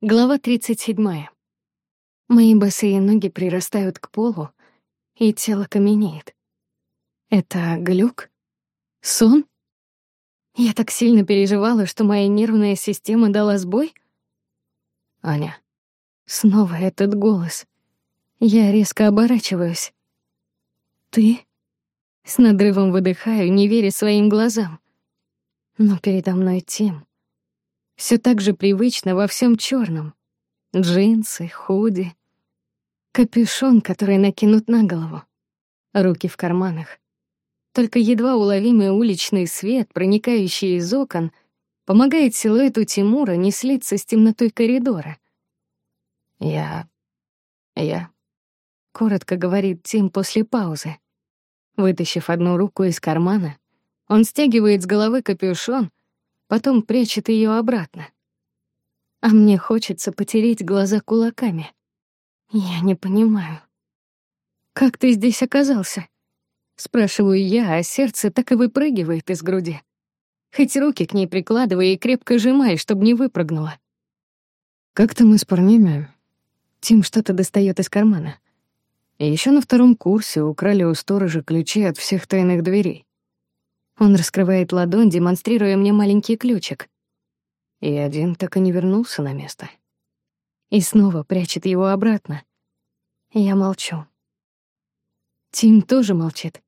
Глава 37. Мои босые ноги прирастают к полу, и тело каменеет. Это глюк? Сон? Я так сильно переживала, что моя нервная система дала сбой? Аня. Снова этот голос. Я резко оборачиваюсь. Ты? С надрывом выдыхаю, не веря своим глазам. Но передо мной Тим. Все так же привычно во всем черном: Джинсы, худи, капюшон, который накинут на голову, руки в карманах. Только едва уловимый уличный свет, проникающий из окон, помогает силуэту Тимура не слиться с темнотой коридора. «Я... я...» — коротко говорит Тим после паузы. Вытащив одну руку из кармана, он стягивает с головы капюшон потом прячет ее обратно. А мне хочется потереть глаза кулаками. Я не понимаю. «Как ты здесь оказался?» Спрашиваю я, а сердце так и выпрыгивает из груди. Хоть руки к ней прикладывай и крепко сжимай, чтобы не выпрыгнула. Как-то мы с парнями... Тим что-то достает из кармана. И еще на втором курсе украли у сторожа ключи от всех тайных дверей. Он раскрывает ладонь, демонстрируя мне маленький ключик. И один так и не вернулся на место. И снова прячет его обратно. Я молчу. Тим тоже молчит.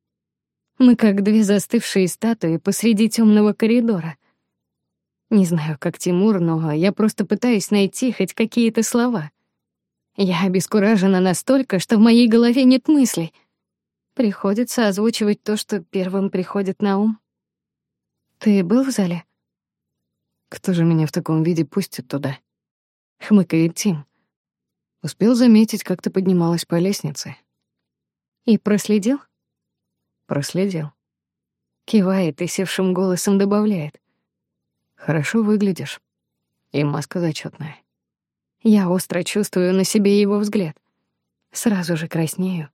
Мы как две застывшие статуи посреди темного коридора. Не знаю, как Тимур, но я просто пытаюсь найти хоть какие-то слова. Я обескуражена настолько, что в моей голове нет мыслей — Приходится озвучивать то, что первым приходит на ум. Ты был в зале? Кто же меня в таком виде пустит туда? Хмыкает Тим. Успел заметить, как ты поднималась по лестнице. И проследил? Проследил. Кивает и севшим голосом добавляет. Хорошо выглядишь. И маска зачетная. Я остро чувствую на себе его взгляд. Сразу же краснею.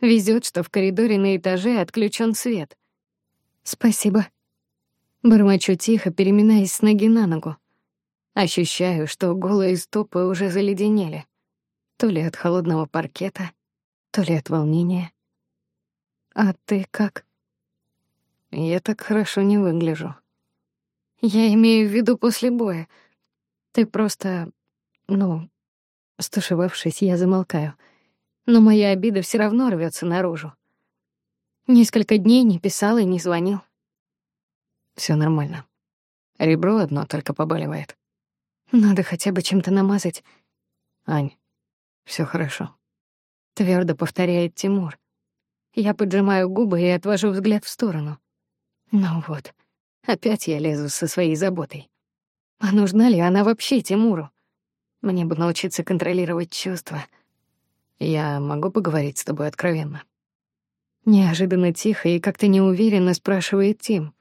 Везет, что в коридоре на этаже отключен свет. Спасибо. Бормочу тихо, переминаясь с ноги на ногу. Ощущаю, что голые стопы уже заледенели. То ли от холодного паркета, то ли от волнения. А ты как? Я так хорошо не выгляжу. Я имею в виду после боя. Ты просто... Ну... Стушевавшись, я замолкаю — но моя обида все равно рвется наружу. Несколько дней не писал и не звонил. Все нормально. Ребро одно только побаливает. Надо хотя бы чем-то намазать. Ань, все хорошо. Твердо повторяет Тимур. Я поджимаю губы и отвожу взгляд в сторону. Ну вот, опять я лезу со своей заботой. А нужна ли она вообще Тимуру? Мне бы научиться контролировать чувства — я могу поговорить с тобой откровенно? Неожиданно тихо и как-то неуверенно спрашивает Тим.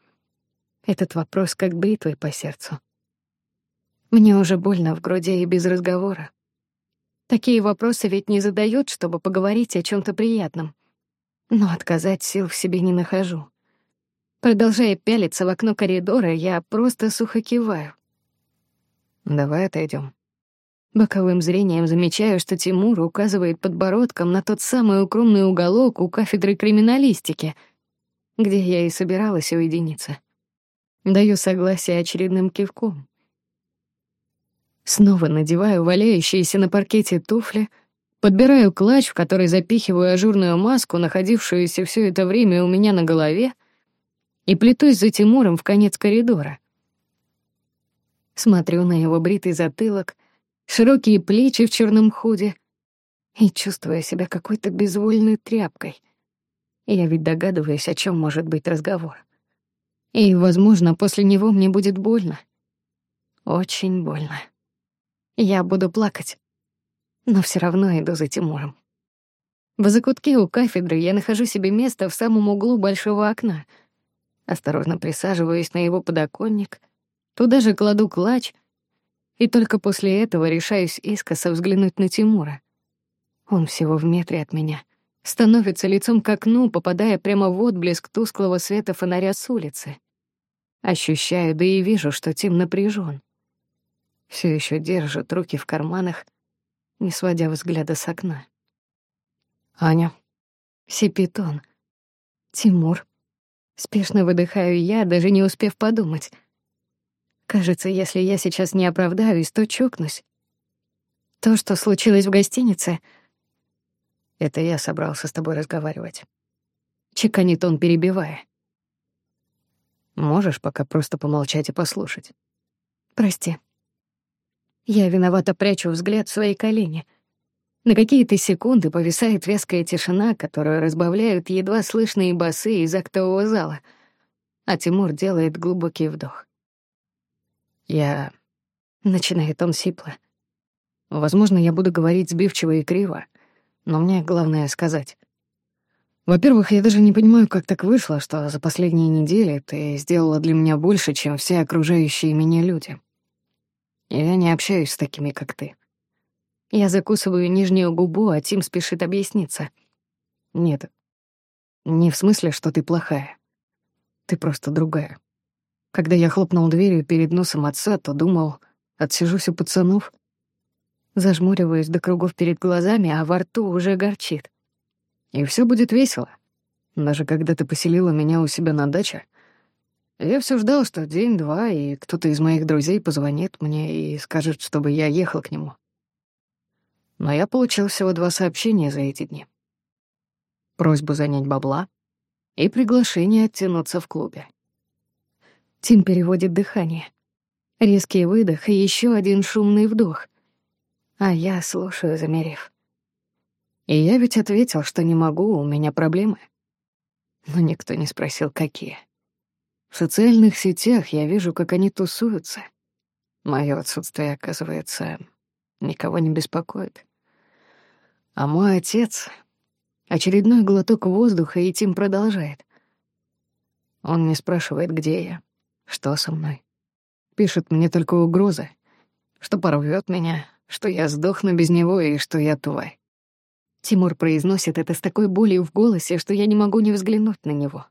Этот вопрос как бритвой по сердцу. Мне уже больно в груди и без разговора. Такие вопросы ведь не задают, чтобы поговорить о чем то приятном. Но отказать сил в себе не нахожу. Продолжая пялиться в окно коридора, я просто сухо киваю. Давай отойдем. Боковым зрением замечаю, что Тимур указывает подбородком на тот самый укромный уголок у кафедры криминалистики, где я и собиралась уединиться. Даю согласие очередным кивком. Снова надеваю валяющиеся на паркете туфли, подбираю клатч, в который запихиваю ажурную маску, находившуюся все это время у меня на голове, и плетусь за Тимуром в конец коридора. Смотрю на его бритый затылок — широкие плечи в черном худе и чувствуя себя какой-то безвольной тряпкой. Я ведь догадываюсь, о чем может быть разговор. И, возможно, после него мне будет больно. Очень больно. Я буду плакать, но все равно иду за Тимуром. В закутке у кафедры я нахожу себе место в самом углу большого окна. Осторожно присаживаюсь на его подоконник, туда же кладу клатч и только после этого решаюсь искоса взглянуть на Тимура. Он всего в метре от меня. Становится лицом к окну, попадая прямо в отблеск тусклого света фонаря с улицы. Ощущаю, да и вижу, что Тим напряжен. все еще держит руки в карманах, не сводя взгляда с окна. «Аня», — сипит он, — «Тимур». Спешно выдыхаю я, даже не успев подумать. Кажется, если я сейчас не оправдаюсь, то чокнусь. То, что случилось в гостинице... Это я собрался с тобой разговаривать. Чеканит он, перебивая. Можешь пока просто помолчать и послушать? Прости. Я виновато прячу взгляд в свои колени. На какие-то секунды повисает вязкая тишина, которую разбавляют едва слышные басы из актового зала, а Тимур делает глубокий вдох. Я... Начинает он сипло. Возможно, я буду говорить сбивчиво и криво, но мне главное сказать. Во-первых, я даже не понимаю, как так вышло, что за последние недели ты сделала для меня больше, чем все окружающие меня люди. Я не общаюсь с такими, как ты. Я закусываю нижнюю губу, а Тим спешит объясниться. Нет, не в смысле, что ты плохая. Ты просто другая. Когда я хлопнул дверью перед носом отца, то думал, отсижусь у пацанов. Зажмуриваюсь до кругов перед глазами, а во рту уже горчит. И все будет весело. Даже когда ты поселила меня у себя на даче, я все ждал, что день-два, и кто-то из моих друзей позвонит мне и скажет, чтобы я ехал к нему. Но я получил всего два сообщения за эти дни. Просьбу занять бабла и приглашение оттянуться в клубе. Тим переводит дыхание. Резкий выдох и еще один шумный вдох. А я слушаю, замерев. И я ведь ответил, что не могу, у меня проблемы. Но никто не спросил, какие. В социальных сетях я вижу, как они тусуются. Моё отсутствие, оказывается, никого не беспокоит. А мой отец... Очередной глоток воздуха, и Тим продолжает. Он не спрашивает, где я. Что со мной? Пишет мне только угрозы, что порвёт меня, что я сдохну без него и что я тварь. Тимур произносит это с такой болью в голосе, что я не могу не взглянуть на него.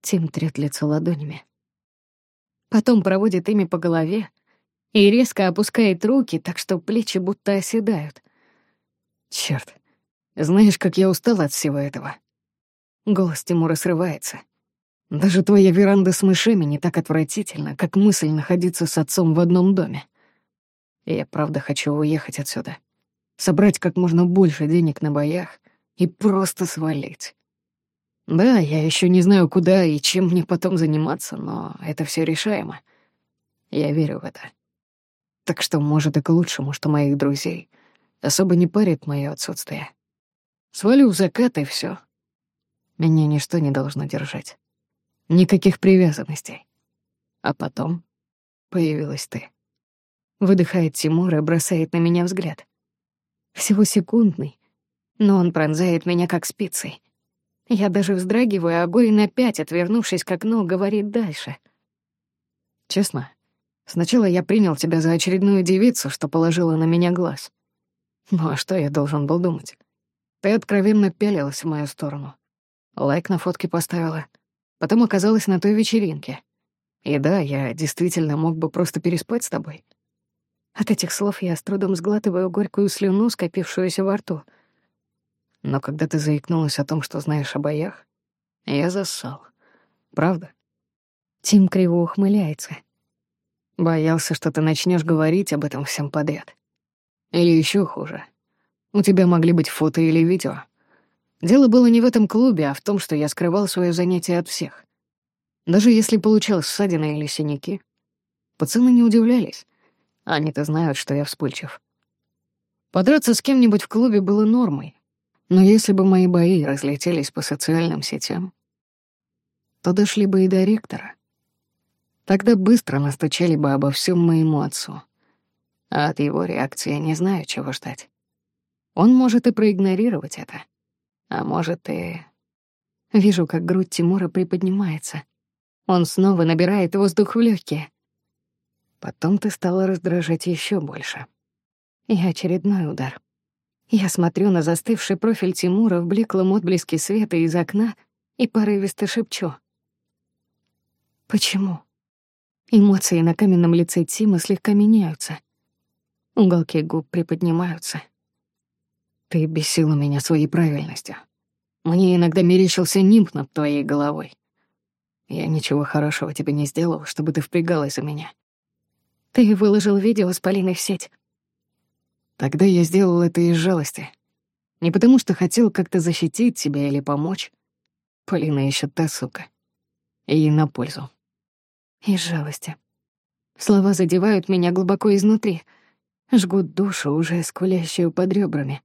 Тим трёт лицо ладонями. Потом проводит ими по голове и резко опускает руки, так что плечи будто оседают. Чёрт, знаешь, как я устал от всего этого. Голос Тимура срывается. Даже твоя веранда с мышами не так отвратительна, как мысль находиться с отцом в одном доме. Я правда хочу уехать отсюда. Собрать как можно больше денег на боях и просто свалить. Да, я еще не знаю, куда и чем мне потом заниматься, но это все решаемо. Я верю в это. Так что, может, и к лучшему, что моих друзей особо не парит мое отсутствие. Свалю в закат, и все. Меня ничто не должно держать. Никаких привязанностей. А потом появилась ты. Выдыхает Тимур и бросает на меня взгляд. Всего секундный, но он пронзает меня как спицей. Я даже вздрагиваю, а Горин опять, отвернувшись к окну, говорит дальше. Честно, сначала я принял тебя за очередную девицу, что положила на меня глаз. Ну а что я должен был думать? Ты откровенно пялилась в мою сторону. Лайк на фотке поставила — Потом оказалась на той вечеринке. И да, я действительно мог бы просто переспать с тобой. От этих слов я с трудом сглатываю горькую слюну, скопившуюся во рту. Но когда ты заикнулась о том, что знаешь о боях, я зассал. Правда? Тим криво ухмыляется. Боялся, что ты начнешь говорить об этом всем подряд. Или еще хуже. У тебя могли быть фото или видео, Дело было не в этом клубе, а в том, что я скрывал свое занятие от всех. Даже если получал ссадины или синяки, пацаны не удивлялись. Они-то знают, что я вспыльчив. Подраться с кем-нибудь в клубе было нормой, но если бы мои бои разлетелись по социальным сетям, то дошли бы и до ректора. Тогда быстро настучали бы обо всем моему отцу. А от его реакции я не знаю, чего ждать. Он может и проигнорировать это. А может, и... Вижу, как грудь Тимура приподнимается. Он снова набирает воздух в легкие. Потом ты стала раздражать еще больше. И очередной удар. Я смотрю на застывший профиль Тимура в блеклом отблеске света из окна и порывисто шепчу. «Почему?» Эмоции на каменном лице Тима слегка меняются. Уголки губ приподнимаются. Ты бесила меня своей правильностью. Мне иногда мерещился нимб над твоей головой. Я ничего хорошего тебе не сделал, чтобы ты впрягалась за меня. Ты выложил видео с Полиной в сеть. Тогда я сделал это из жалости. Не потому что хотел как-то защитить тебя или помочь. Полина еще та сука. Ей на пользу. Из жалости. Слова задевают меня глубоко изнутри, жгут душу, уже скулящую под ребрами.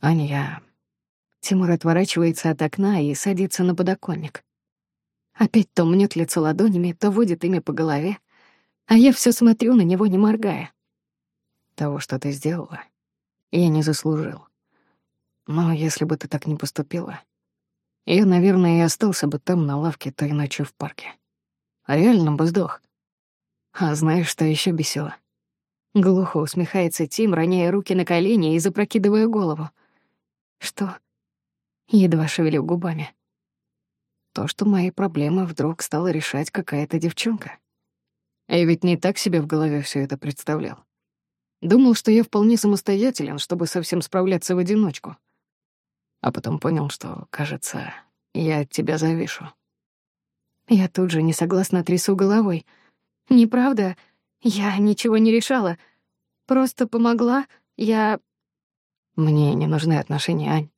Аня, я Тимур отворачивается от окна и садится на подоконник. Опять то мнет лицо ладонями, то водит ими по голове, а я все смотрю на него, не моргая. Того, что ты сделала, я не заслужил. Но если бы ты так не поступила, я, наверное, и остался бы там на лавке той ночью в парке. А реально бы сдох. А знаешь, что еще бесило? Глухо усмехается Тим, роняя руки на колени и запрокидывая голову. Что? Едва шевелю губами. То, что мои проблемы вдруг стала решать какая-то девчонка. Я ведь не так себе в голове все это представлял. Думал, что я вполне самостоятелен, чтобы совсем справляться в одиночку. А потом понял, что, кажется, я от тебя завишу. Я тут же несогласно трясу головой. Неправда, я ничего не решала. Просто помогла, я... Мне не нужны отношения, Ань.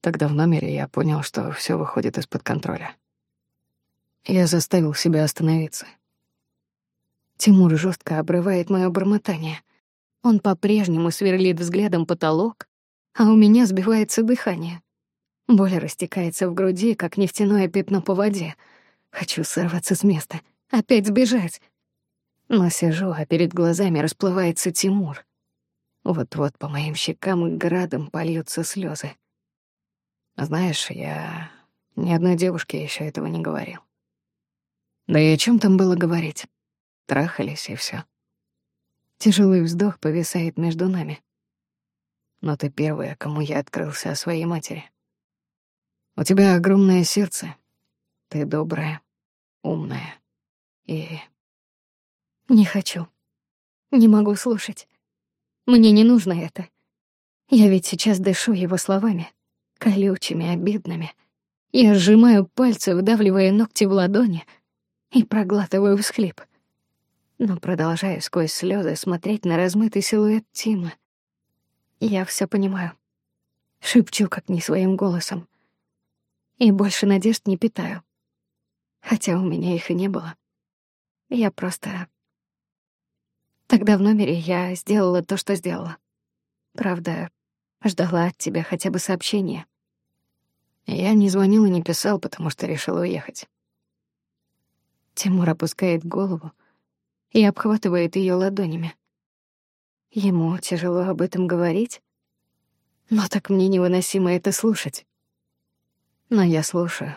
Тогда в номере я понял, что все выходит из-под контроля. Я заставил себя остановиться. Тимур жестко обрывает мое бормотание. Он по-прежнему сверлит взглядом потолок, а у меня сбивается дыхание. Боль растекается в груди, как нефтяное пятно по воде. Хочу сорваться с места, опять сбежать. Но сижу, а перед глазами расплывается Тимур. Вот-вот по моим щекам градом польются слезы. Знаешь, я ни одной девушке еще этого не говорил. Да и о чем там было говорить? Трахались и все. Тяжелый вздох повисает между нами. Но ты первая, кому я открылся о своей матери. У тебя огромное сердце. Ты добрая, умная и... Не хочу. Не могу слушать. Мне не нужно это. Я ведь сейчас дышу его словами колючими, обидными. Я сжимаю пальцы, вдавливая ногти в ладони и проглатываю всхлип. Но продолжаю сквозь слезы смотреть на размытый силуэт Тима. Я все понимаю. Шепчу, как не своим голосом. И больше надежд не питаю. Хотя у меня их и не было. Я просто... Тогда в номере я сделала то, что сделала. Правда, Ждала от тебя хотя бы сообщения. Я не звонил и не писал, потому что решил уехать. Тимур опускает голову и обхватывает ее ладонями. Ему тяжело об этом говорить, но так мне невыносимо это слушать. Но я слушаю.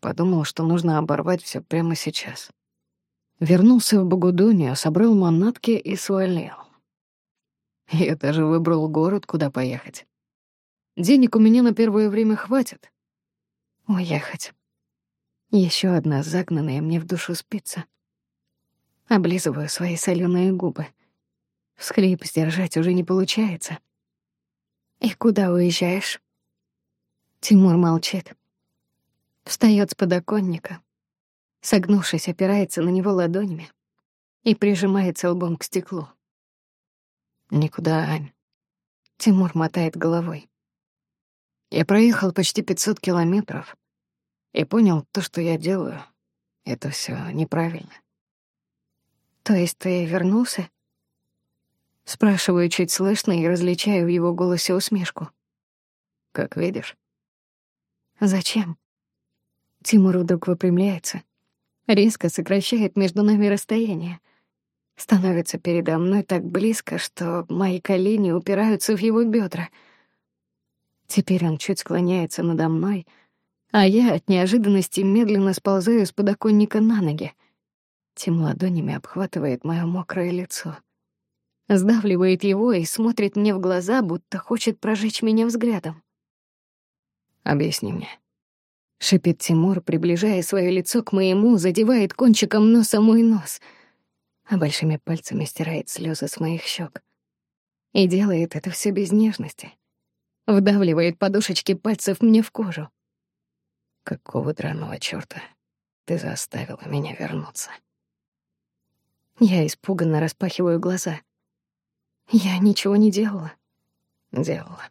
Подумал, что нужно оборвать все прямо сейчас. Вернулся в Богудонию, собрал манатки и свалил. Я даже выбрал город, куда поехать. Денег у меня на первое время хватит. Уехать. Еще одна загнанная мне в душу спица. Облизываю свои соленые губы. Всхлип сдержать уже не получается. И куда уезжаешь? Тимур молчит. Встает с подоконника. Согнувшись, опирается на него ладонями и прижимается лбом к стеклу. Никуда, Ань. Тимур мотает головой. Я проехал почти 500 километров и понял, то, что я делаю, это все неправильно. То есть ты вернулся? Спрашиваю чуть слышно и различаю в его голосе усмешку. Как видишь. Зачем? Тимур вдруг выпрямляется, резко сокращает между нами расстояние, становится передо мной так близко, что мои колени упираются в его бедра. Теперь он чуть склоняется надо мной, а я от неожиданности медленно сползаю с подоконника на ноги. Тем ладонями обхватывает моё мокрое лицо. Сдавливает его и смотрит мне в глаза, будто хочет прожечь меня взглядом. «Объясни мне, Шипит Тимур, приближая свое лицо к моему, задевает кончиком носа мой нос, а большими пальцами стирает слезы с моих щек. И делает это все без нежности. Вдавливает подушечки пальцев мне в кожу. Какого драного чёрта ты заставила меня вернуться? Я испуганно распахиваю глаза. Я ничего не делала. Делала.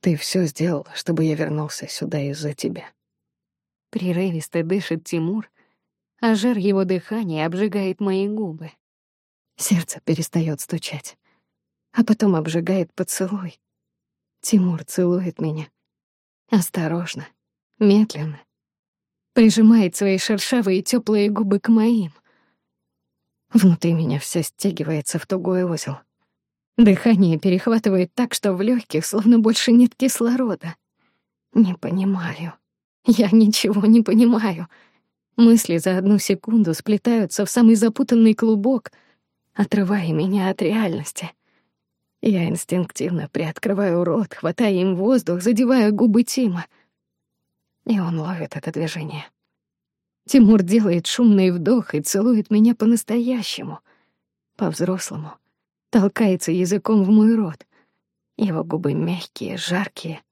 Ты все сделала, чтобы я вернулся сюда из-за тебя. Прерывисто дышит Тимур, а жар его дыхания обжигает мои губы. Сердце перестает стучать, а потом обжигает поцелуй. Тимур целует меня. Осторожно, медленно. Прижимает свои шершавые теплые губы к моим. Внутри меня все стягивается в тугой узел. Дыхание перехватывает так, что в легких словно больше нет кислорода. Не понимаю. Я ничего не понимаю. Мысли за одну секунду сплетаются в самый запутанный клубок, отрывая меня от реальности. Я инстинктивно приоткрываю рот, хватая им воздух, задевая губы Тима. И он ловит это движение. Тимур делает шумный вдох и целует меня по-настоящему, по-взрослому. Толкается языком в мой рот. Его губы мягкие, жаркие.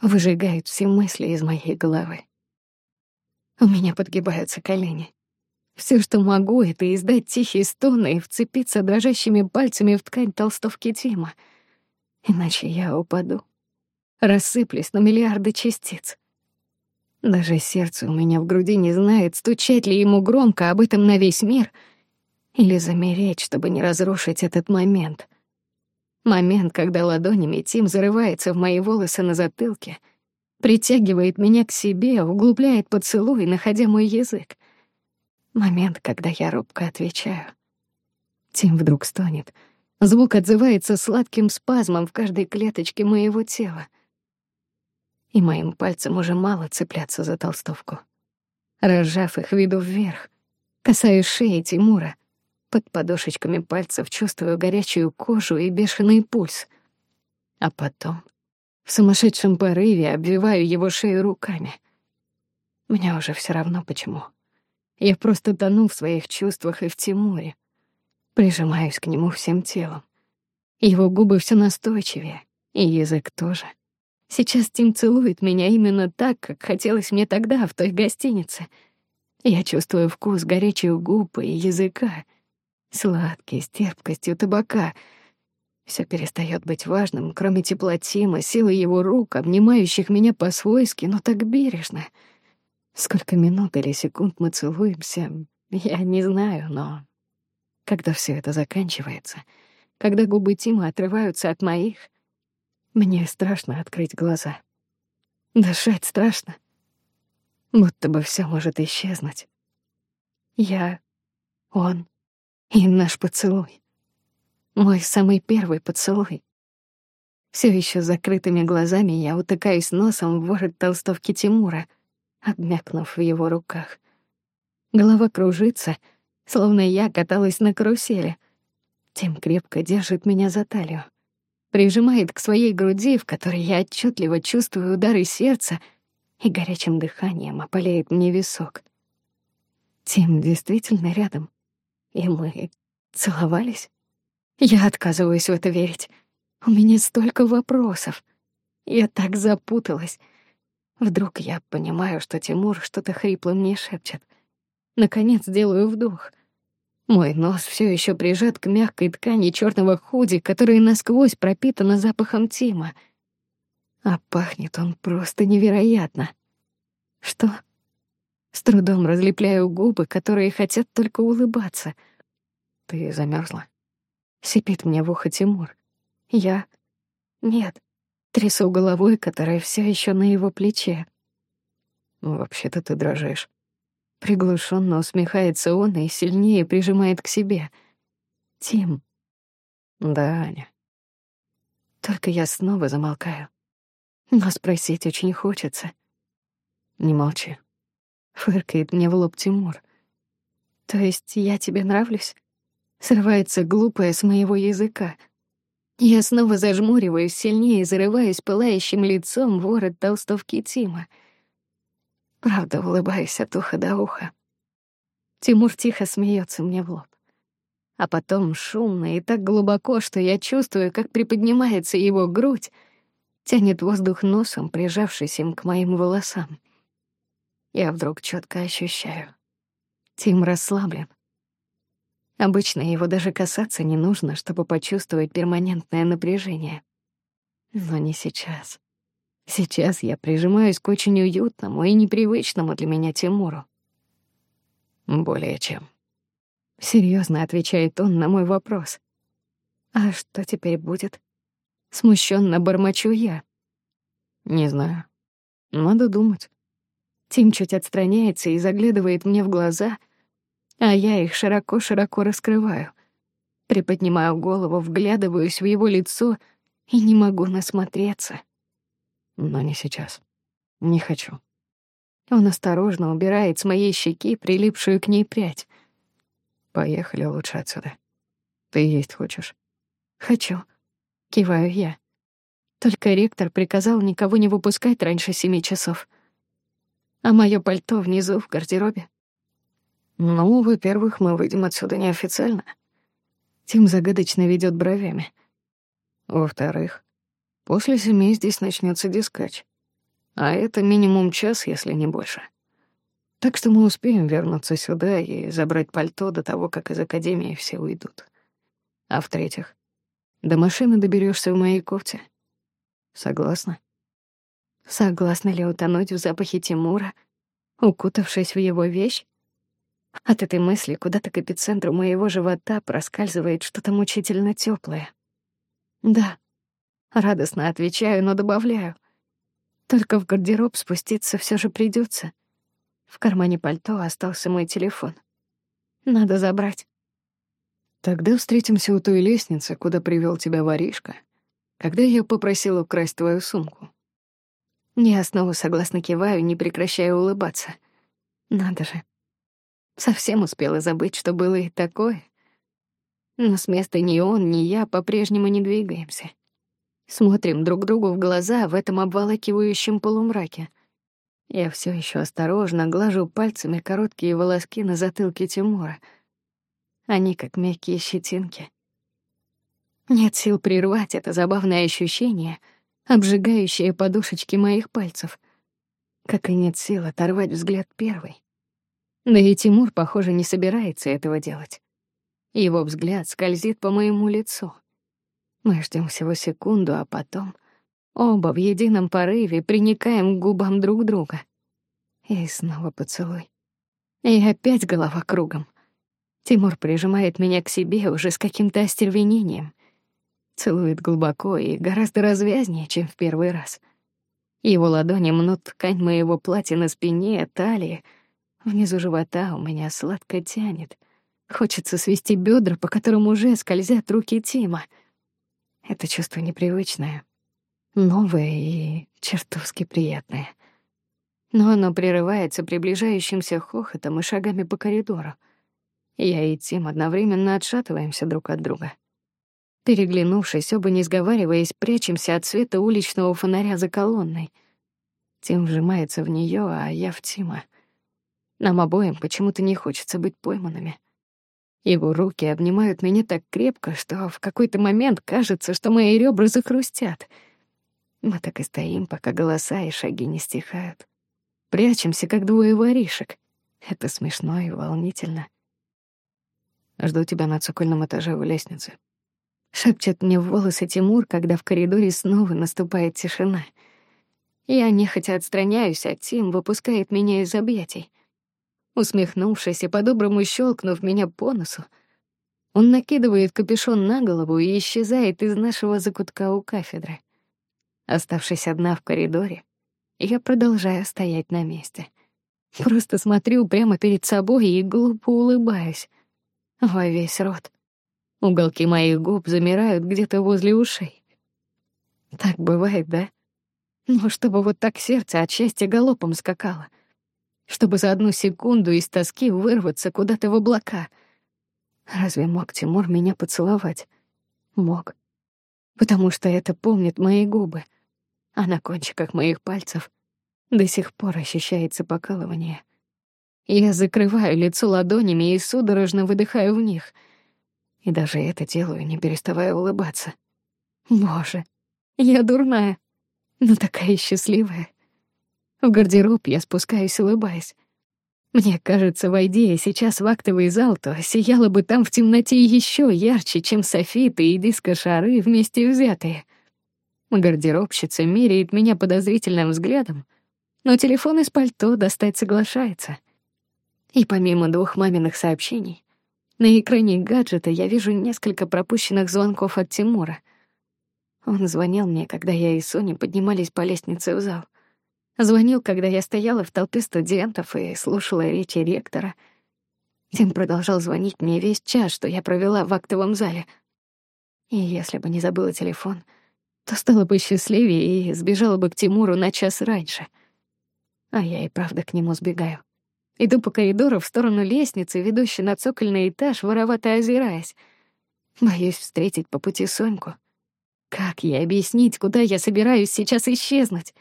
Выжигают все мысли из моей головы. У меня подгибаются колени. Все, что могу, это издать тихие стоны и вцепиться дрожащими пальцами в ткань толстовки Тима. Иначе я упаду. Рассыплюсь на миллиарды частиц. Даже сердце у меня в груди не знает, стучать ли ему громко об этом на весь мир или замереть, чтобы не разрушить этот момент. Момент, когда ладонями Тим зарывается в мои волосы на затылке, притягивает меня к себе, углубляет поцелуй, находя мой язык. Момент, когда я робко отвечаю. Тим вдруг стонет. Звук отзывается сладким спазмом в каждой клеточке моего тела и моим пальцем уже мало цепляться за толстовку. Разжав их, виду вверх, касаюсь шеи Тимура. Под подошечками пальцев чувствую горячую кожу и бешеный пульс. А потом в сумасшедшем порыве обвиваю его шею руками. Мне уже все равно почему. Я просто тону в своих чувствах и в Тимуре. Прижимаюсь к нему всем телом. Его губы все настойчивее, и язык тоже. Сейчас Тим целует меня именно так, как хотелось мне тогда, в той гостинице. Я чувствую вкус горячей губы и языка, сладкий, с терпкостью табака. Все перестает быть важным, кроме тепла Тима, силы его рук, обнимающих меня по-свойски, но так бережно. Сколько минут или секунд мы целуемся, я не знаю, но... Когда все это заканчивается, когда губы Тима отрываются от моих — мне страшно открыть глаза. Дышать страшно. Будто бы все может исчезнуть. Я, он и наш поцелуй. Мой самый первый поцелуй. Все еще закрытыми глазами я утыкаюсь носом в ворот толстовки Тимура, обмякнув в его руках. Голова кружится, словно я каталась на карусели. Тим крепко держит меня за талию прижимает к своей груди, в которой я отчетливо чувствую удары сердца и горячим дыханием опаляет мне висок. Тим действительно рядом, и мы целовались. Я отказываюсь в это верить. У меня столько вопросов. Я так запуталась. Вдруг я понимаю, что Тимур что-то хрипло мне шепчет. Наконец делаю вдох — мой нос все еще прижат к мягкой ткани черного худи, которая насквозь пропитана запахом Тима. А пахнет он просто невероятно. Что? С трудом разлепляю губы, которые хотят только улыбаться. Ты замерзла? Сипит мне в ухо Тимур. Я... Нет. Трясу головой, которая все еще на его плече. Вообще-то ты дрожишь. Приглушенно усмехается он и сильнее прижимает к себе. Тим. Да, Аня. Только я снова замолкаю. Но спросить очень хочется. Не молчи. Фыркает мне в лоб Тимур. То есть я тебе нравлюсь? Срывается глупое с моего языка. Я снова зажмуриваюсь, сильнее зарываюсь пылающим лицом ворот толстовки Тима. Правда, улыбаюсь от уха до уха. Тимур тихо смеется мне в лоб. А потом шумно и так глубоко, что я чувствую, как приподнимается его грудь, тянет воздух носом, прижавшись им к моим волосам. Я вдруг четко ощущаю. Тим расслаблен. Обычно его даже касаться не нужно, чтобы почувствовать перманентное напряжение. Но не сейчас. Сейчас я прижимаюсь к очень уютному и непривычному для меня Тимуру. Более чем. Серьезно отвечает он на мой вопрос. А что теперь будет? Смущенно бормочу я. Не знаю. Надо думать. Тим чуть отстраняется и заглядывает мне в глаза, а я их широко-широко раскрываю. Приподнимаю голову, вглядываюсь в его лицо и не могу насмотреться. Но не сейчас. Не хочу. Он осторожно убирает с моей щеки прилипшую к ней прядь. Поехали лучше отсюда. Ты есть хочешь? Хочу. Киваю я. Только ректор приказал никого не выпускать раньше семи часов. А мое пальто внизу в гардеробе. Ну, во-первых, мы выйдем отсюда неофициально. Тим загадочно ведет бровями. Во-вторых, после семи здесь начнется дискач. А это минимум час, если не больше. Так что мы успеем вернуться сюда и забрать пальто до того, как из академии все уйдут. А в-третьих, до машины доберешься в моей кофте. Согласна? Согласна ли утонуть в запахе Тимура, укутавшись в его вещь? От этой мысли куда-то к эпицентру моего живота проскальзывает что-то мучительно теплое. Да, радостно отвечаю, но добавляю. Только в гардероб спуститься все же придется. В кармане пальто остался мой телефон. Надо забрать. Тогда встретимся у той лестницы, куда привел тебя воришка, когда я попросил украсть твою сумку. Я снова согласно киваю, не прекращая улыбаться. Надо же. Совсем успела забыть, что было и такое. Но с места ни он, ни я по-прежнему не двигаемся. Смотрим друг другу в глаза в этом обволакивающем полумраке. Я все еще осторожно глажу пальцами короткие волоски на затылке Тимура. Они как мягкие щетинки. Нет сил прервать это забавное ощущение, обжигающее подушечки моих пальцев. Как и нет сил оторвать взгляд первой. Да и Тимур, похоже, не собирается этого делать. Его взгляд скользит по моему лицу. Мы ждем всего секунду, а потом оба в едином порыве приникаем к губам друг друга. И снова поцелуй. И опять голова кругом. Тимур прижимает меня к себе уже с каким-то остервенением. Целует глубоко и гораздо развязнее, чем в первый раз. Его ладони мнут ткань моего платья на спине, талии — Внизу живота у меня сладко тянет. Хочется свести бедра, по которым уже скользят руки Тима. Это чувство непривычное, новое и чертовски приятное. Но оно прерывается приближающимся хохотом и шагами по коридору. Я и Тим одновременно отшатываемся друг от друга. Переглянувшись, оба не сговариваясь, прячемся от света уличного фонаря за колонной. Тим вжимается в нее, а я в Тима — нам обоим почему-то не хочется быть пойманными. Его руки обнимают меня так крепко, что в какой-то момент кажется, что мои ребра захрустят. Мы так и стоим, пока голоса и шаги не стихают. Прячемся, как двое воришек. Это смешно и волнительно. Жду тебя на цокольном этаже у лестницы. Шепчет мне в волосы Тимур, когда в коридоре снова наступает тишина. Я нехотя отстраняюсь, а Тим выпускает меня из объятий. Усмехнувшись и по-доброму щелкнув меня по носу, он накидывает капюшон на голову и исчезает из нашего закутка у кафедры. Оставшись одна в коридоре, я продолжаю стоять на месте. Просто смотрю прямо перед собой и глупо улыбаюсь. Во весь рот. Уголки моих губ замирают где-то возле ушей. Так бывает, да? Но чтобы вот так сердце от счастья галопом скакало чтобы за одну секунду из тоски вырваться куда-то в облака. Разве мог Тимур меня поцеловать? Мог. Потому что это помнят мои губы, а на кончиках моих пальцев До сих пор ощущается покалывание. Я закрываю лицо ладонями и судорожно выдыхаю в них. И даже это делаю, не переставая улыбаться. Боже, я дурная, но такая счастливая. В гардероб я спускаюсь, улыбаясь. Мне кажется, войди я сейчас в актовый зал, то сияла бы там в темноте еще ярче, чем софиты и диско-шары вместе взятые. Гардеробщица меряет меня подозрительным взглядом, но телефон из пальто достать соглашается. И помимо двух маминых сообщений, на экране гаджета я вижу несколько пропущенных звонков от Тимура. Он звонил мне, когда я и Соня поднимались по лестнице в зал. Звонил, когда я стояла в толпе студентов и слушала речи ректора. Тим продолжал звонить мне весь час, что я провела в актовом зале. И если бы не забыла телефон, то стала бы счастливее и сбежала бы к Тимуру на час раньше. А я и правда к нему сбегаю. Иду по коридору в сторону лестницы, ведущей на цокольный этаж, воровато озираясь. Боюсь встретить по пути Соньку. Как ей объяснить, куда я собираюсь сейчас исчезнуть?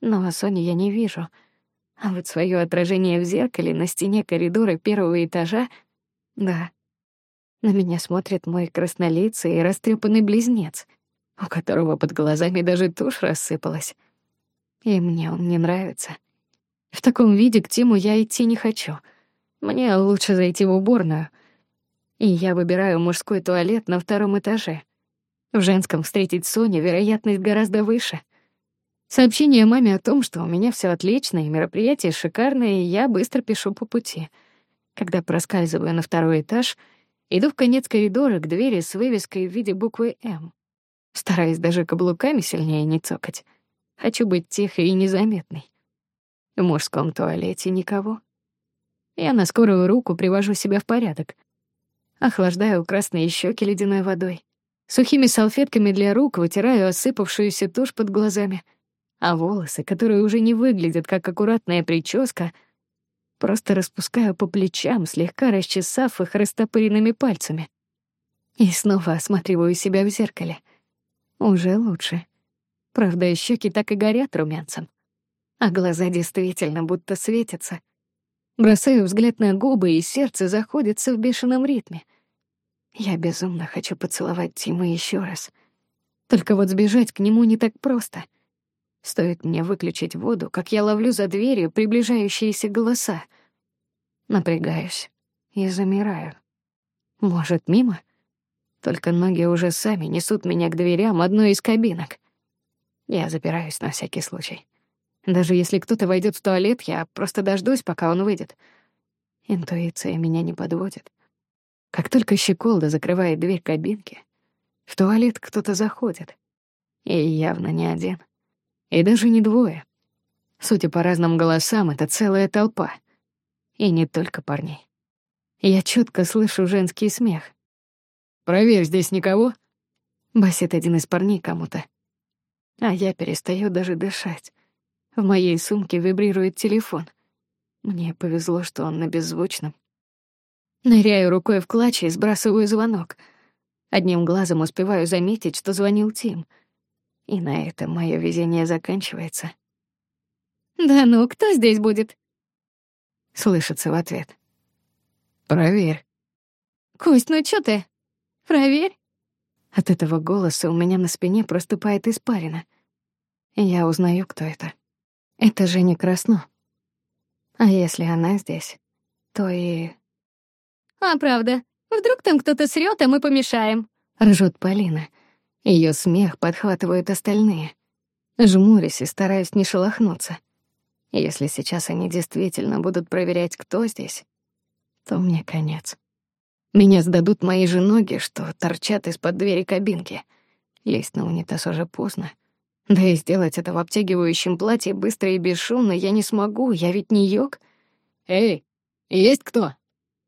Но Соню я не вижу. А вот свое отражение в зеркале на стене коридора первого этажа — да. На меня смотрит мой краснолицый и растрепанный близнец, у которого под глазами даже тушь рассыпалась. И мне он не нравится. В таком виде к Тиму я идти не хочу. Мне лучше зайти в уборную. И я выбираю мужской туалет на втором этаже. В женском встретить Соню вероятность гораздо выше. Сообщение маме о том, что у меня все отлично и мероприятие шикарное, я быстро пишу по пути. Когда проскальзываю на второй этаж, иду в конец коридора к двери с вывеской в виде буквы «М». Стараюсь даже каблуками сильнее не цокать. Хочу быть тихой и незаметной. В мужском туалете никого. Я на скорую руку привожу себя в порядок. Охлаждаю красные щеки ледяной водой. Сухими салфетками для рук вытираю осыпавшуюся тушь под глазами — а волосы, которые уже не выглядят как аккуратная прическа, просто распускаю по плечам, слегка расчесав их растопыренными пальцами. И снова осматриваю себя в зеркале. Уже лучше. Правда, щеки так и горят румянцем. А глаза действительно будто светятся. Бросаю взгляд на губы, и сердце заходится в бешеном ритме. Я безумно хочу поцеловать Тима еще раз. Только вот сбежать к нему не так просто — Стоит мне выключить воду, как я ловлю за дверью приближающиеся голоса. Напрягаюсь и замираю. Может, мимо? Только ноги уже сами несут меня к дверям одной из кабинок. Я запираюсь на всякий случай. Даже если кто-то войдет в туалет, я просто дождусь, пока он выйдет. Интуиция меня не подводит. Как только щеколда закрывает дверь кабинки, в туалет кто-то заходит. И явно не один. И даже не двое. Судя по разным голосам, это целая толпа. И не только парней. Я четко слышу женский смех. «Проверь, здесь никого?» Басит один из парней кому-то. А я перестаю даже дышать. В моей сумке вибрирует телефон. Мне повезло, что он на беззвучном. Ныряю рукой в клатч и сбрасываю звонок. Одним глазом успеваю заметить, что звонил Тим — и на этом мое везение заканчивается. «Да ну, кто здесь будет?» Слышится в ответ. «Проверь». «Кость, ну чё ты? Проверь». От этого голоса у меня на спине проступает испарина. Я узнаю, кто это. Это Женя Красно. А если она здесь, то и... «А, правда, вдруг там кто-то срёт, а мы помешаем?» — ржёт Полина. Ее смех подхватывают остальные. Жмурюсь и стараюсь не шелохнуться. Если сейчас они действительно будут проверять, кто здесь, то мне конец. Меня сдадут мои же ноги, что торчат из-под двери кабинки. Лезть на унитаз уже поздно. Да и сделать это в обтягивающем платье быстро и бесшумно я не смогу, я ведь не йог. «Эй, есть кто?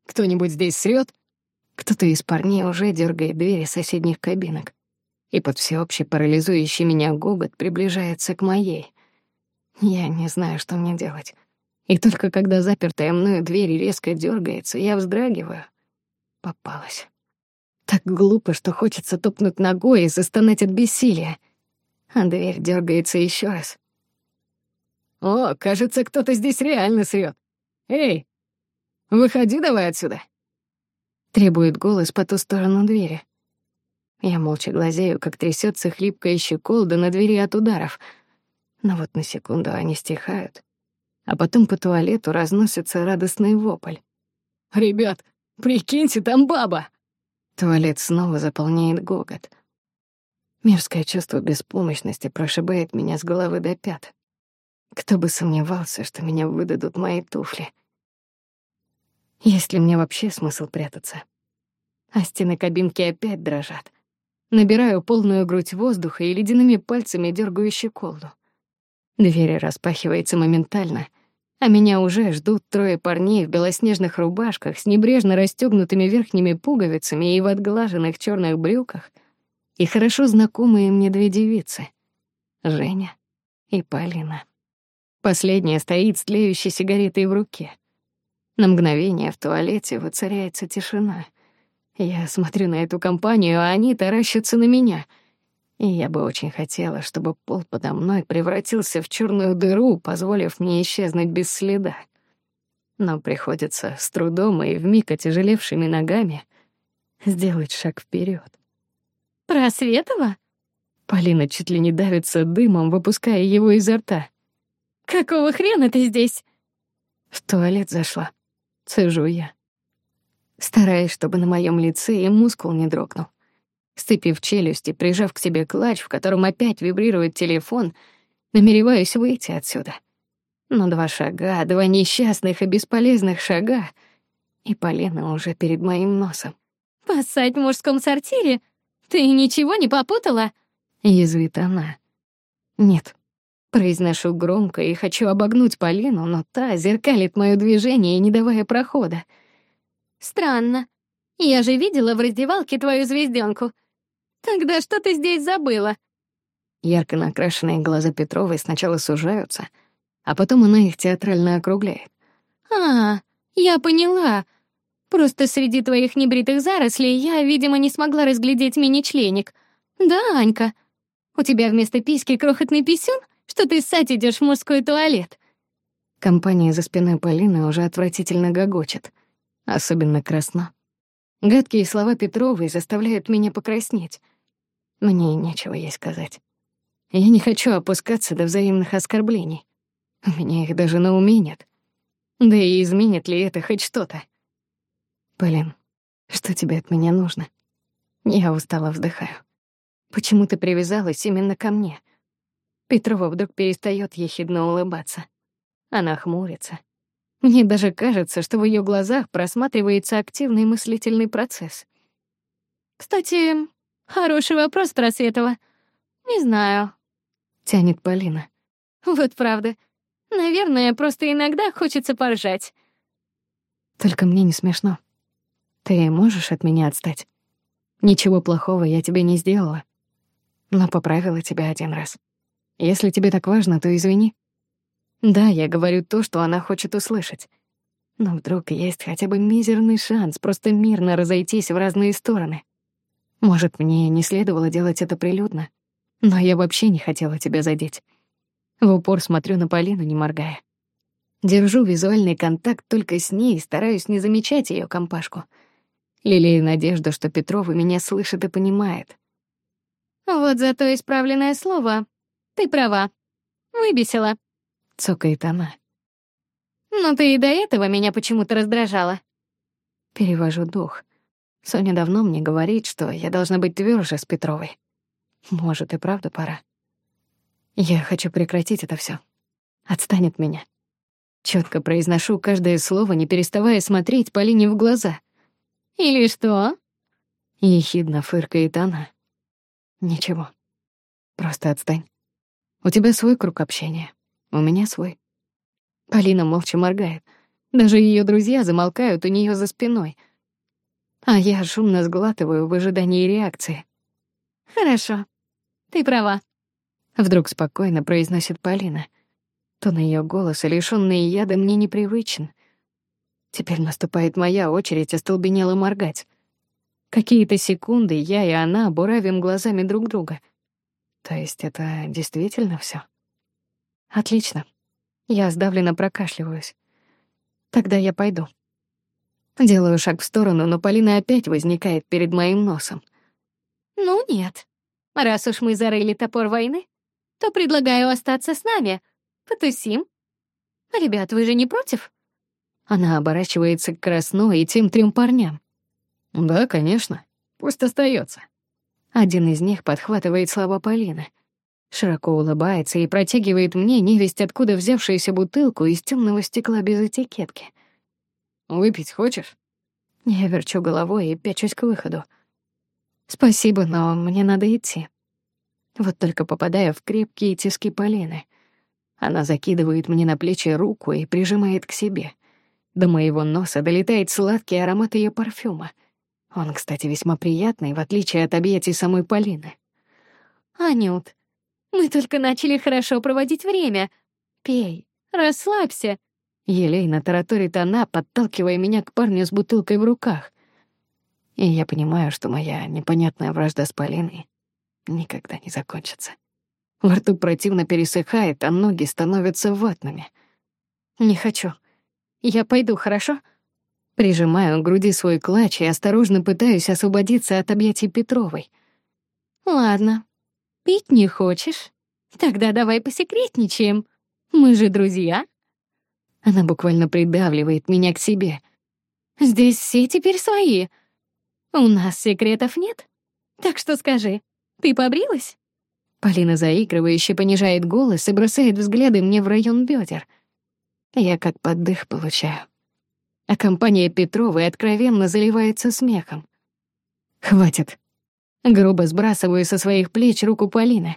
Кто-нибудь здесь срёт?» Кто-то из парней уже дергает двери соседних кабинок и под всеобщий парализующий меня губот приближается к моей. Я не знаю, что мне делать. И только когда запертая мною дверь резко дергается, я вздрагиваю. Попалась. Так глупо, что хочется топнуть ногой и застонать от бессилия. А дверь дергается еще раз. О, кажется, кто-то здесь реально срет. Эй, выходи давай отсюда. Требует голос по ту сторону двери. Я молча глазею, как трясется хлипкая щеколда на двери от ударов. Но вот на секунду они стихают, а потом по туалету разносится радостный вопль. «Ребят, прикиньте, там баба!» Туалет снова заполняет гогот. Мерзкое чувство беспомощности прошибает меня с головы до пят. Кто бы сомневался, что меня выдадут мои туфли. Есть ли мне вообще смысл прятаться? А стены кабинки опять дрожат. Набираю полную грудь воздуха и ледяными пальцами дергаю щеколду. Дверь распахивается моментально, а меня уже ждут трое парней в белоснежных рубашках с небрежно расстёгнутыми верхними пуговицами и в отглаженных чёрных брюках, и хорошо знакомые мне две девицы — Женя и Полина. Последняя стоит с тлеющей сигаретой в руке. На мгновение в туалете воцаряется тишина — я смотрю на эту компанию, а они таращатся на меня. И я бы очень хотела, чтобы пол подо мной превратился в черную дыру, позволив мне исчезнуть без следа. Но приходится с трудом и вмиг отяжелевшими ногами сделать шаг вперед. «Просветова?» Полина чуть ли не давится дымом, выпуская его изо рта. «Какого хрена ты здесь?» В туалет зашла. Цежу я стараясь, чтобы на моем лице и мускул не дрогнул. Стыпив челюсти, прижав к себе клатч, в котором опять вибрирует телефон, намереваюсь выйти отсюда. Но два шага, два несчастных и бесполезных шага, и Полина уже перед моим носом. «Поссать в мужском сортире? Ты ничего не попутала?» — язвит она. «Нет». Произношу громко и хочу обогнуть Полину, но та зеркалит моё движение, не давая прохода — Странно. Я же видела в раздевалке твою звездёнку. Тогда что ты здесь забыла? Ярко накрашенные глаза Петровой сначала сужаются, а потом она их театрально округляет. А, я поняла. Просто среди твоих небритых зарослей я, видимо, не смогла разглядеть мини-членик. Да, Анька? У тебя вместо письки крохотный писюн, что ты ссать идёшь в мужской туалет. Компания за спиной Полины уже отвратительно гогочет особенно красно. Гадкие слова Петровой заставляют меня покраснеть. Мне нечего ей сказать. Я не хочу опускаться до взаимных оскорблений. У меня их даже на уме нет. Да и изменит ли это хоть что-то? Полин, что тебе от меня нужно? Я устало вздыхаю. Почему ты привязалась именно ко мне? Петрова вдруг перестаёт ехидно улыбаться. Она хмурится, мне даже кажется, что в ее глазах просматривается активный мыслительный процесс. «Кстати, хороший вопрос про Светова. Не знаю», — тянет Полина. «Вот правда. Наверное, просто иногда хочется поржать». «Только мне не смешно. Ты можешь от меня отстать? Ничего плохого я тебе не сделала, но поправила тебя один раз. Если тебе так важно, то извини». Да, я говорю то, что она хочет услышать. Но вдруг есть хотя бы мизерный шанс просто мирно разойтись в разные стороны. Может, мне не следовало делать это прилюдно, но я вообще не хотела тебя задеть. В упор смотрю на Полину, не моргая. Держу визуальный контакт только с ней и стараюсь не замечать ее компашку. Лелею надежду, что Петрова меня слышит и понимает. «Вот зато исправленное слово. Ты права. Выбесила», цокает она. Но ты и до этого меня почему-то раздражала. Перевожу дух. Соня давно мне говорит, что я должна быть твёрже с Петровой. Может, и правда пора. Я хочу прекратить это всё. Отстань от меня. Чётко произношу каждое слово, не переставая смотреть Полине в глаза. «Или что?» Ехидно фыркает она. «Ничего. Просто отстань. У тебя свой круг общения. У меня свой. Полина молча моргает. Даже ее друзья замолкают у нее за спиной. А я шумно сглатываю в ожидании реакции. «Хорошо. Ты права», — вдруг спокойно произносит Полина. То на ее голос, лишённый яда, мне непривычен. Теперь наступает моя очередь остолбенело моргать. Какие-то секунды я и она буравим глазами друг друга. То есть это действительно всё? Отлично. Я сдавленно прокашливаюсь. Тогда я пойду. Делаю шаг в сторону, но Полина опять возникает перед моим носом. Ну нет. Раз уж мы зарыли топор войны, то предлагаю остаться с нами. Потусим. Ребят, вы же не против? Она оборачивается к Красно и тем трем парням. Да, конечно. Пусть остается. Один из них подхватывает слова Полины. Широко улыбается и протягивает мне невесть откуда взявшуюся бутылку из темного стекла без этикетки. «Выпить хочешь?» Я верчу головой и пячусь к выходу. «Спасибо, но мне надо идти». Вот только попадаю в крепкие тиски Полины. Она закидывает мне на плечи руку и прижимает к себе. До моего носа долетает сладкий аромат ее парфюма. Он, кстати, весьма приятный, в отличие от объятий самой Полины. «Анют, мы только начали хорошо проводить время. Пей, расслабься». Елейно тараторит она, подталкивая меня к парню с бутылкой в руках. И я понимаю, что моя непонятная вражда с Полиной никогда не закончится. Во рту противно пересыхает, а ноги становятся ватными. «Не хочу. Я пойду, хорошо?» Прижимаю к груди свой клатч и осторожно пытаюсь освободиться от объятий Петровой. «Ладно. Пить не хочешь? Тогда давай посекретничаем. Мы же друзья». Она буквально придавливает меня к себе. «Здесь все теперь свои. У нас секретов нет. Так что скажи, ты побрилась?» Полина заигрывающе понижает голос и бросает взгляды мне в район бедер. Я как поддых получаю. А компания Петровой откровенно заливается смехом. «Хватит». Грубо сбрасываю со своих плеч руку Полины.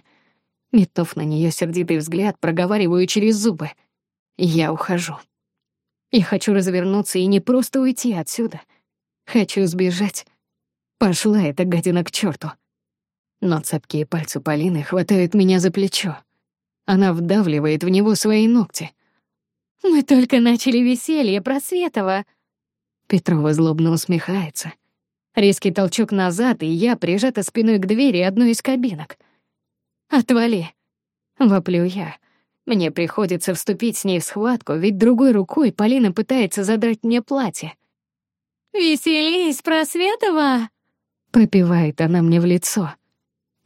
Метнув на нее сердитый взгляд, проговариваю через зубы. Я ухожу. Я хочу развернуться и не просто уйти отсюда. Хочу сбежать. Пошла эта гадина к черту. Но цепкие пальцы Полины хватают меня за плечо. Она вдавливает в него свои ногти. «Мы только начали веселье, Просветова!» Петрова злобно усмехается. Резкий толчок назад, и я прижата спиной к двери одной из кабинок. «Отвали!» — воплю я. Мне приходится вступить с ней в схватку, ведь другой рукой Полина пытается задрать мне платье. «Веселись, Просветова!» — пропевает она мне в лицо.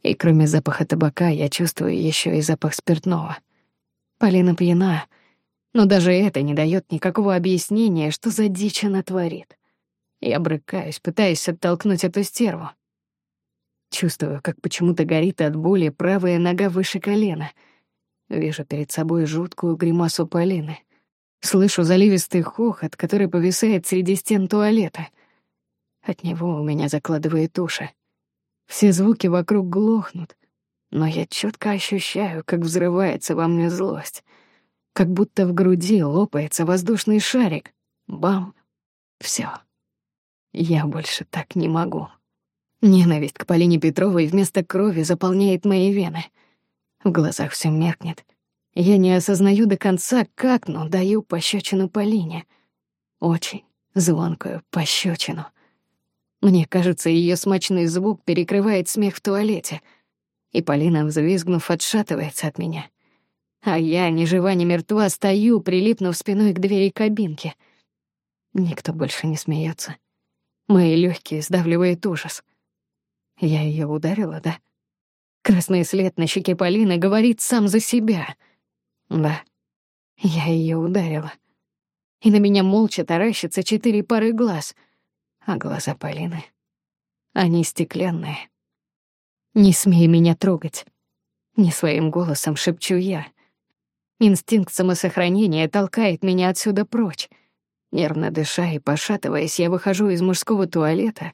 И кроме запаха табака я чувствую еще и запах спиртного. Полина пьяна, но даже это не дает никакого объяснения, что за дичь она творит. Я брыкаюсь, пытаясь оттолкнуть эту стерву. Чувствую, как почему-то горит от боли правая нога выше колена. Вижу перед собой жуткую гримасу Полины. Слышу заливистый хохот, который повисает среди стен туалета. От него у меня закладывает уши. Все звуки вокруг глохнут, но я четко ощущаю, как взрывается во мне злость. Как будто в груди лопается воздушный шарик. Бам! Все. Я больше так не могу. Ненависть к Полине Петровой вместо крови заполняет мои вены. В глазах все меркнет. Я не осознаю до конца, как, но даю пощечину Полине. Очень звонкую пощечину — мне кажется, ее смачный звук перекрывает смех в туалете, и Полина, взвизгнув, отшатывается от меня. А я, ни жива, ни мертва, стою, прилипнув спиной к двери кабинки. Никто больше не смеется. Мои легкие сдавливает ужас. Я ее ударила, да? Красный след на щеке Полины говорит сам за себя. Да, я ее ударила. И на меня молча таращатся четыре пары глаз — а глаза Полины... Они стеклянные. «Не смей меня трогать!» Не своим голосом шепчу я. Инстинкт самосохранения толкает меня отсюда прочь. Нервно дыша и пошатываясь, я выхожу из мужского туалета,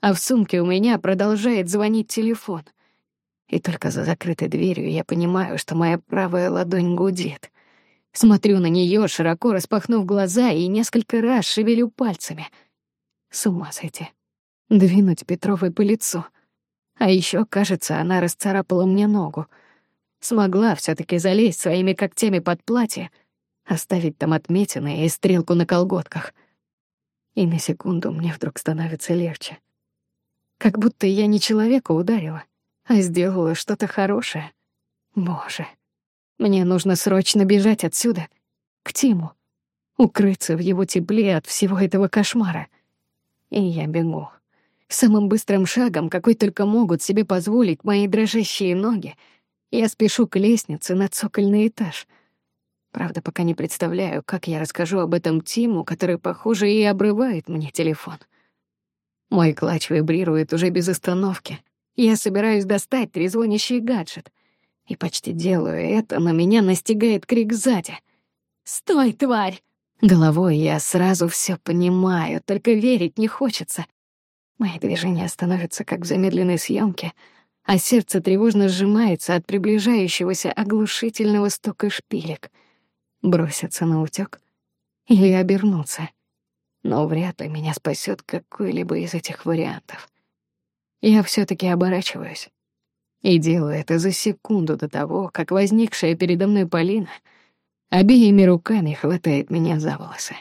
а в сумке у меня продолжает звонить телефон. И только за закрытой дверью я понимаю, что моя правая ладонь гудит. Смотрю на нее, широко распахнув глаза, и несколько раз шевелю пальцами — с ума сойти. Двинуть Петровой по лицу. А еще, кажется, она расцарапала мне ногу. Смогла все таки залезть своими когтями под платье, оставить там отметины и стрелку на колготках. И на секунду мне вдруг становится легче. Как будто я не человека ударила, а сделала что-то хорошее. Боже, мне нужно срочно бежать отсюда к Тиму, укрыться в его тепле от всего этого кошмара. И я бегу. Самым быстрым шагом, какой только могут себе позволить мои дрожащие ноги, я спешу к лестнице на цокольный этаж. Правда, пока не представляю, как я расскажу об этом Тиму, который, похоже, и обрывает мне телефон. Мой клатч вибрирует уже без остановки. Я собираюсь достать трезвонящий гаджет. И почти делаю это, но меня настигает крик сзади. «Стой, тварь!» Головой я сразу все понимаю, только верить не хочется. Мои движения становятся как в замедленной съемке, а сердце тревожно сжимается от приближающегося оглушительного стука шпилек. Броситься на утёк или обернуться. Но вряд ли меня спасет какой-либо из этих вариантов. Я все таки оборачиваюсь. И делаю это за секунду до того, как возникшая передо мной Полина обеими руками хватает меня за волосы.